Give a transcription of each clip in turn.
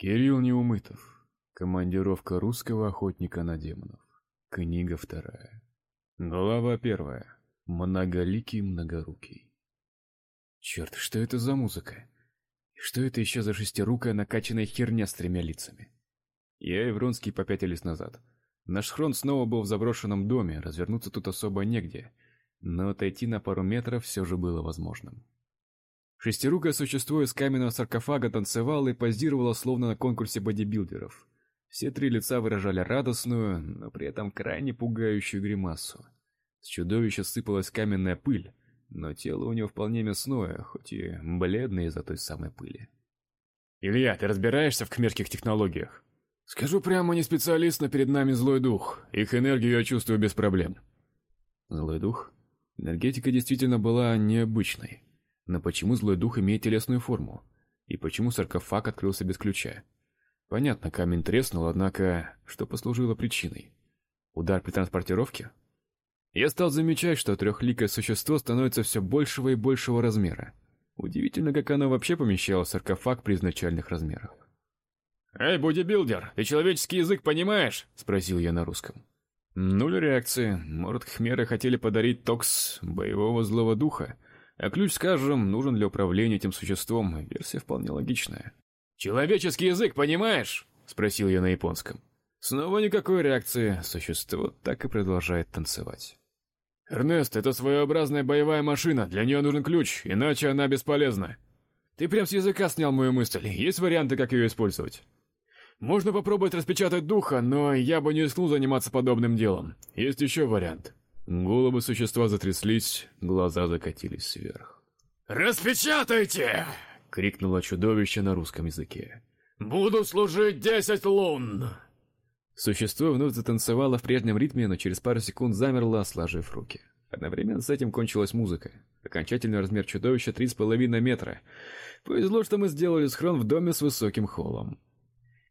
Кирилл Неумытов. Командировка русского охотника на демонов. Книга вторая. Глава первая. Многоликий многорукий. Черт, что это за музыка? И что это еще за шестирукая накачанная херня с тремя лицами? Я и Вронский попятились назад. Наш хрон снова был в заброшенном доме, развернуться тут особо негде, но отойти на пару метров все же было возможным. Шестирукое существо из каменного саркофага танцевало и позировало словно на конкурсе бодибилдеров. Все три лица выражали радостную, но при этом крайне пугающую гримасу. С чудовища сыпалась каменная пыль, но тело у него вполне мясное, хоть и бледное из-за той самой пыли. Илья, ты разбираешься в кмерских технологиях? Скажу прямо, не специалист, но перед нами злой дух. Их энергию я чувствую без проблем. Злой дух? Энергетика действительно была необычной. Но почему злой дух имеет телесную форму? И почему саркофаг открылся без ключа? Понятно, камень треснул, однако что послужило причиной? Удар при транспортировке? Я стал замечать, что трехликое существо становится все большего и большего размера. Удивительно, как оно вообще помещало саркофаг при изначальных размерах. «Эй, бодибилдер, ты человеческий язык понимаешь?» — спросил я на русском. Нуль реакции. Может, хмеры хотели подарить токс боевого злого духа, а ключ, скажем, нужен для управления этим существом. Версия вполне логичная. Человеческий язык, понимаешь? спросил я на японском. Снова никакой реакции. Существо так и продолжает танцевать. Эрнест, это своеобразная боевая машина. Для нее нужен ключ, иначе она бесполезна. Ты прям с языка снял мою мысль. Есть варианты, как ее использовать? Можно попробовать распечатать духа, но я бы не рискнул заниматься подобным делом. Есть еще вариант. Головы существа затряслись, глаза закатились вверх. «Распечатайте!» — крикнуло чудовище на русском языке. «Буду служить десять лун!» Существо вновь затанцевало в прежнем ритме, но через пару секунд замерло, сложив руки. Одновременно с этим кончилась музыка. Окончательный размер чудовища три с половиной метра. Повезло, что мы сделали схрон в доме с высоким холлом.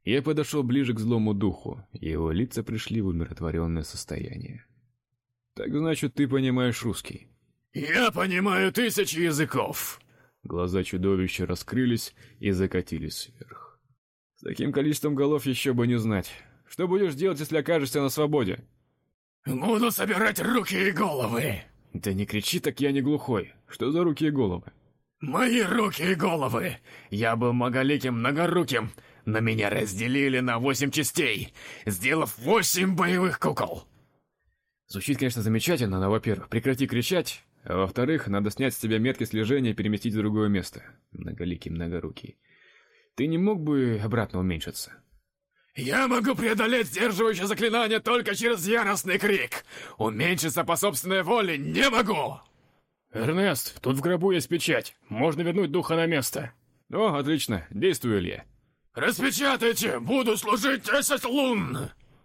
Я подошел ближе к злому духу, и его лица пришли в умиротворенное состояние. Так значит, ты понимаешь русский? Я понимаю тысячи языков. Глаза чудовища раскрылись и закатились вверх. С таким количеством голов еще бы не знать. Что будешь делать, если окажешься на свободе? Буду собирать руки и головы. Да не кричи, так я не глухой. Что за руки и головы? Мои руки и головы. Я был многоликим, многоруким, но меня разделили на восемь частей, сделав восемь боевых кукол. Звучит, конечно, замечательно, но, во-первых, прекрати кричать, а во-вторых, надо снять с тебя метки слежения и переместить в другое место. Многоликий, многорукий. Ты не мог бы обратно уменьшиться? Я могу преодолеть сдерживающее заклинание только через яростный крик. Уменьшиться по собственной воле не могу. Эрнест, тут в гробу есть печать. Можно вернуть духа на место. О, отлично. Действуй, Илья. Распечатайте, буду служить десять лун.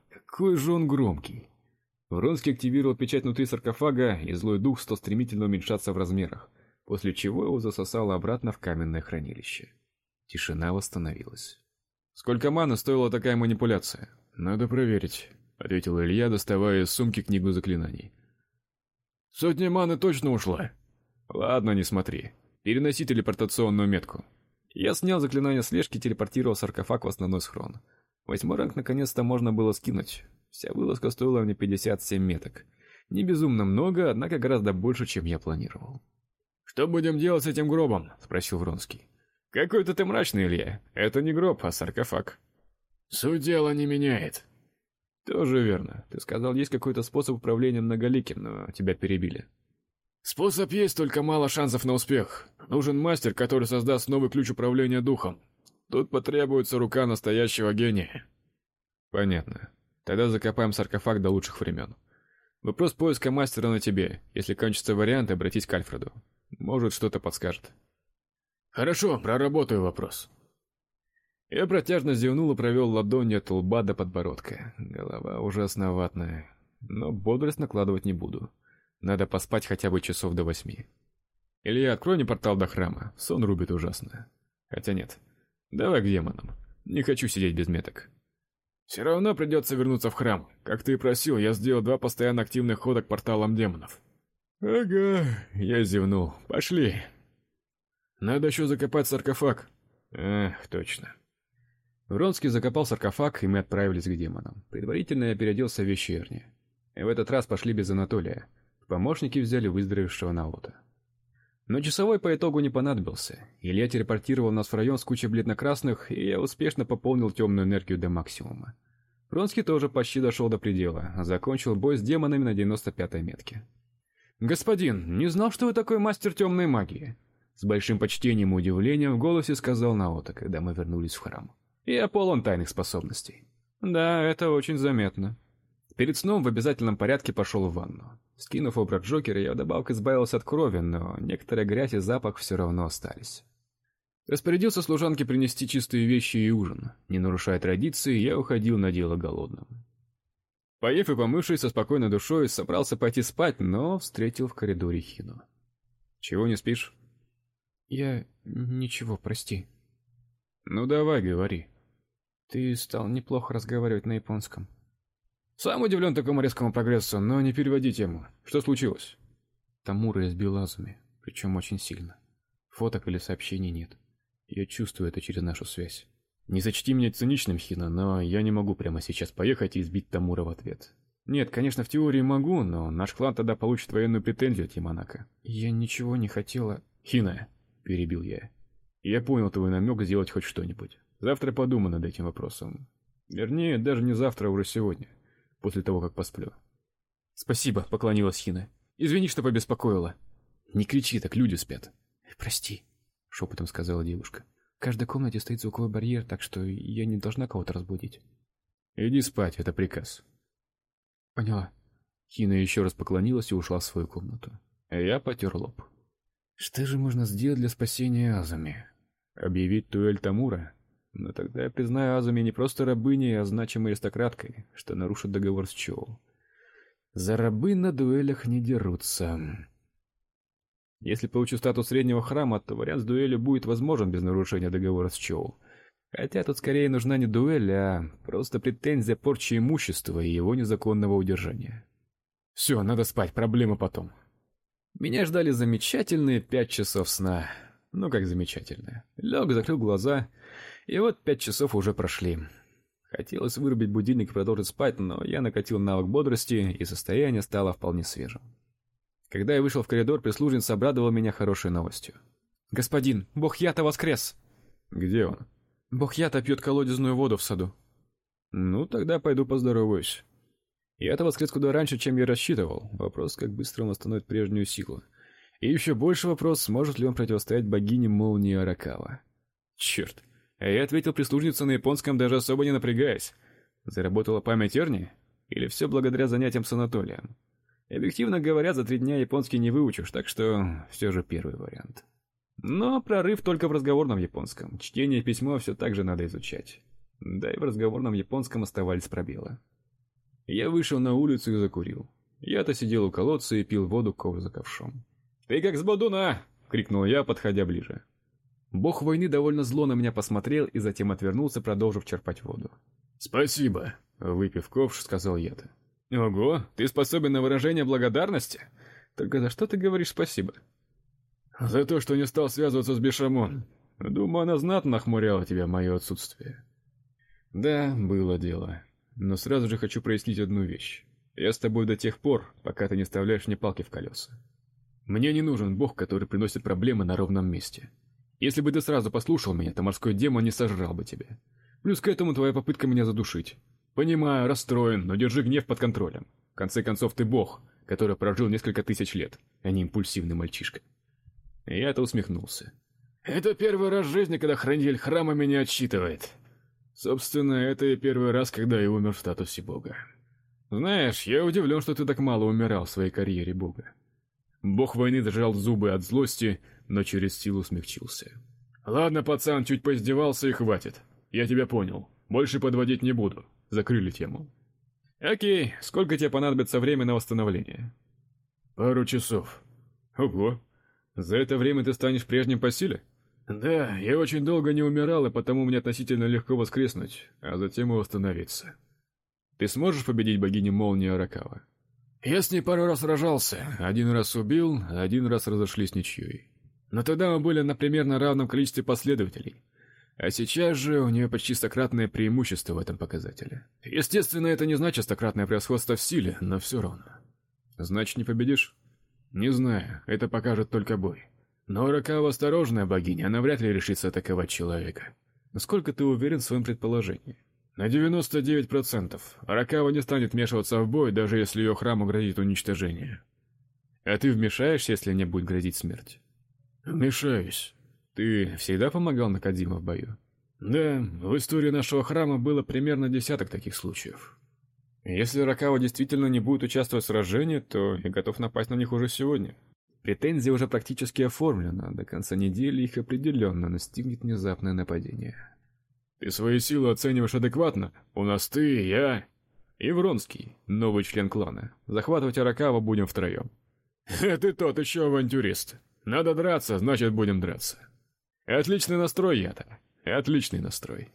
Какой же он громкий. Вронский активировал печать внутри саркофага, и злой дух стал стремительно уменьшаться в размерах, после чего его засосало обратно в каменное хранилище. Тишина восстановилась. Сколько маны стоила такая манипуляция? Надо проверить, ответил Илья, доставая из сумки книгу заклинаний. Сотня маны точно ушла. Ладно, не смотри. Переноси телепортационную метку. Я снял заклинание слежки телепортировал саркофаг в основной схрон. Восьмой ранг наконец-то можно было скинуть. Вся вылазка стоила мне 57 меток. Не безумно много, однако гораздо больше, чем я планировал. Что будем делать с этим гробом? спросил Вронский. Какой-то ты мрачный, Илья. Это не гроб, а саркофаг. Суть дела не меняет. Тоже верно. Ты сказал, есть какой-то способ управления многоликим, но тебя перебили. Способ есть, только мало шансов на успех. Нужен мастер, который создаст новый ключ управления духом. Тут потребуется рука настоящего гения. Понятно. Тогда закопаем саркофаг до лучших времен. Вопрос поиска мастера на тебе. Если кончится вариант, обратись к Альфреду. Может, что-то подскажет. Хорошо, проработаю вопрос. Я протяжно зевнул и провел ладонью от лба до подбородка. Голова уже основатная, но бодрость накладывать не буду. Надо поспать хотя бы часов до восьми. Илья, открой мне портал до храма. Сон рубит ужасно. Хотя нет. Давай к демонам. Не хочу сидеть без меток. Все равно придется вернуться в храм. Как ты и просил, я сделал два постоянно активных хода к порталам демонов. Ага, я зевнул. Пошли. Надо еще закопать саркофаг. Эх, точно. Вронский закопал саркофаг, и мы отправились к демонам. Предварительно я переоделся в вещи Эрни. И в этот раз пошли без Анатолия. Помощники взяли выздоровевшего Наота. Но часовой по итогу не понадобился. Илья телепортировал нас в район с кучей бледно-красных, и я успешно пополнил темную энергию до максимума. Вронский тоже почти дошел до предела, закончил бой с демонами на 95-й метке. «Господин, не знал, что вы такой мастер темной магии!» С большим почтением и удивлением в голосе сказал Наота, когда мы вернулись в храм. «Я полон тайных способностей». «Да, это очень заметно». Перед сном в обязательном порядке пошел в ванну. Скинув образ Джокера, я вдобавок избавился от крови, но некоторая грязь и запах все равно остались. Распорядился служанке принести чистые вещи и ужин. Не нарушая традиции, я уходил на дело голодным. Поев и помывшись со спокойной душой, собрался пойти спать, но встретил в коридоре Хину. «Чего не спишь?» «Я... ничего, прости». «Ну давай, говори». «Ты стал неплохо разговаривать на японском». Сам удивлен такому резкому прогрессу, но не переводи тему. Что случилось? Тамура избил Азуми, причем очень сильно. Фоток или сообщений нет. Я чувствую это через нашу связь. Не зачти меня циничным, Хина, но я не могу прямо сейчас поехать и избить Тамура в ответ. Нет, конечно, в теории могу, но наш клан тогда получит военную претензию от Яманака. Я ничего не хотела. Хина, перебил я. Я понял твой намек сделать хоть что-нибудь. Завтра подумай над этим вопросом. Вернее, даже не завтра, а уже сегодня после того, как посплю. Спасибо, поклонилась Хина. Извини, что побеспокоила. Не кричи, так люди спят. Прости, шепотом сказала девушка. В каждой комнате стоит звуковой барьер, так что я не должна кого-то разбудить. Иди спать, это приказ. Поняла. Хина еще раз поклонилась и ушла в свою комнату. А я потер лоб. Что же можно сделать для спасения Азами? Объявить дуэль Тамура? Но тогда я признаю Азуми не просто рабыней, а значимой аристократкой, что нарушит договор с Чоу. За рабы на дуэлях не дерутся. Если получу статус среднего храма, то вариант с дуэлью будет возможен без нарушения договора с Чоу. Хотя тут скорее нужна не дуэль, а просто претензия порчи имущества и его незаконного удержания. Все, надо спать, проблемы потом. Меня ждали замечательные пять часов сна. Ну как замечательные. Лег, закрыл глаза и вот пять часов уже прошли. Хотелось вырубить будильник и продолжить спать, но я накатил навык бодрости, и состояние стало вполне свежим. Когда я вышел в коридор, прислужница обрадовала меня хорошей новостью. «Господин, бог Ята воскрес!» «Где он?» «Бог Ята пьет колодезную воду в саду». «Ну, тогда пойду поздороваюсь». Я-то воскрес куда раньше, чем я рассчитывал. Вопрос, как быстро он восстановит прежнюю силу. И еще больше вопрос, сможет ли он противостоять богине молнии Аракава. Черт, а я ответил прислужнице на японском, даже особо не напрягаясь. Заработала память Эрни? Или все благодаря занятиям с Анатолием? Объективно говоря, за три дня японский не выучишь, так что все же первый вариант. Но прорыв только в разговорном японском. Чтение и письмо все так же надо изучать. Да и в разговорном японском оставались пробелы. Я вышел на улицу и закурил. Я-то сидел у колодца и пил воду ковш за ковшом. «Ты как с бодуна!» — крикнул я, подходя ближе. Бог войны довольно зло на меня посмотрел и затем отвернулся, продолжив черпать воду. «Спасибо», — выпив ковш, сказал я-то. «Ого, ты способен на выражение благодарности? Только за что ты говоришь спасибо?» «За то, что не стал связываться с Бешамон. Думаю, она знатно нахмуряла тебя мое отсутствие». «Да, было дело. Но сразу же хочу прояснить одну вещь. Я с тобой до тех пор, пока ты не вставляешь мне палки в колеса. Мне не нужен бог, который приносит проблемы на ровном месте». Если бы ты сразу послушал меня, то морской демон не сожрал бы тебя. Плюс к этому твоя попытка меня задушить. Понимаю, расстроен, но держи гнев под контролем. В конце концов, ты бог, который прожил несколько тысяч лет, а не импульсивный мальчишка. Я-то усмехнулся. Это первый раз в жизни, когда хранитель храма меня отчитывает. Собственно, это и первый раз, когда я умер в статусе бога. Знаешь, я удивлен, что ты так мало умирал в своей карьере бога. Бог войны зажал зубы от злости но через силу смягчился. Ладно, пацан, чуть поиздевался и хватит. Я тебя понял. Больше подводить не буду. Закрыли тему. О'кей, сколько тебе понадобится время на восстановление? Пару часов. Ого. За это время ты станешь прежним по силе? Да, я очень долго не умирал, и потому мне относительно легко воскреснуть, а затем и восстановиться. Ты сможешь победить богиню молнии Аракава? Я с ней пару раз сражался, один раз убил, один раз разошлись ничьей. Но тогда мы были на примерно равном количестве последователей. А сейчас же у нее почти стократное преимущество в этом показателе. Естественно, это не значит стократное превосходство в силе, но все равно. Значит, не победишь? Не знаю, это покажет только бой. Но Ракава осторожная богиня, она вряд ли решится атаковать человека. Насколько ты уверен в своем предположении? На 99%. Ракава не станет вмешиваться в бой, даже если ее храму грозит уничтожение. А ты вмешаешься, если мне будет грозить смерть? Вмешаюсь. Ты всегда помогал Накадима в бою? Да, в истории нашего храма было примерно десяток таких случаев. Если Ракава действительно не будет участвовать в сражении, то я готов напасть на них уже сегодня. Претензия уже практически оформлена, до конца недели их определенно настигнет внезапное нападение. Ты свои силы оцениваешь адекватно? У нас ты, я и Вронский, новый член клана. Захватывать Аракава будем втроем. Ты тот еще авантюрист. Надо драться, значит, будем драться. Отличный настрой, Ята. Отличный настрой.